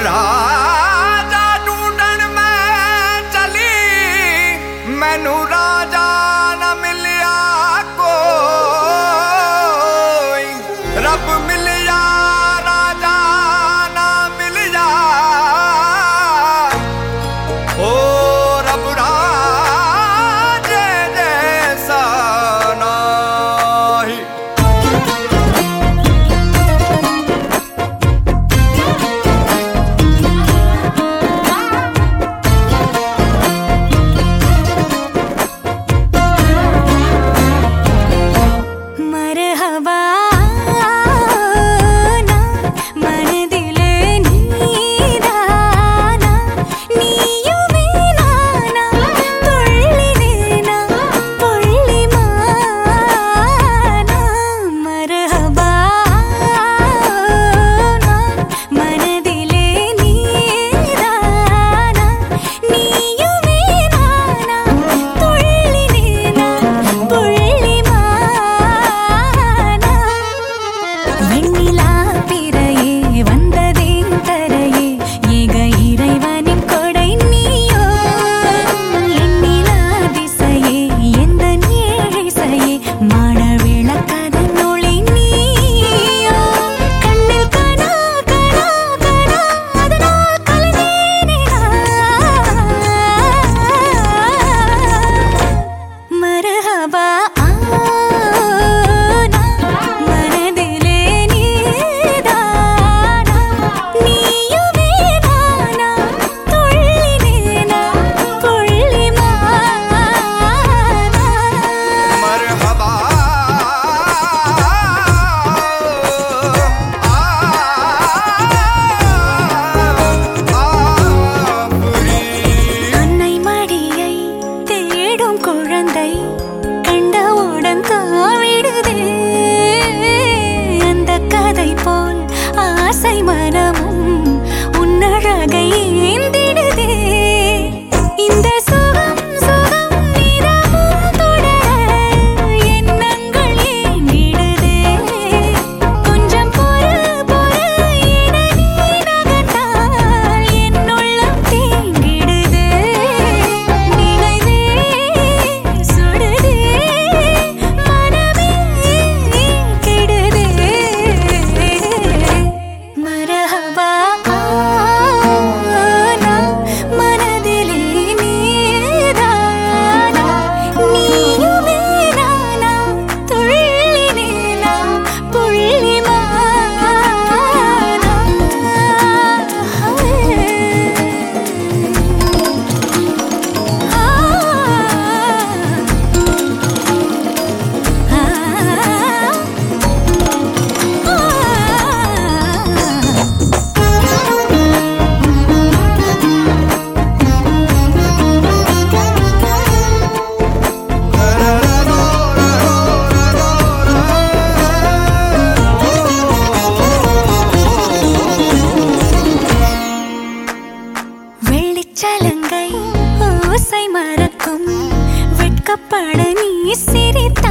রায় சலங்கை ஓசை மறக்கும் வெட்கப்பட நீ சிரித்த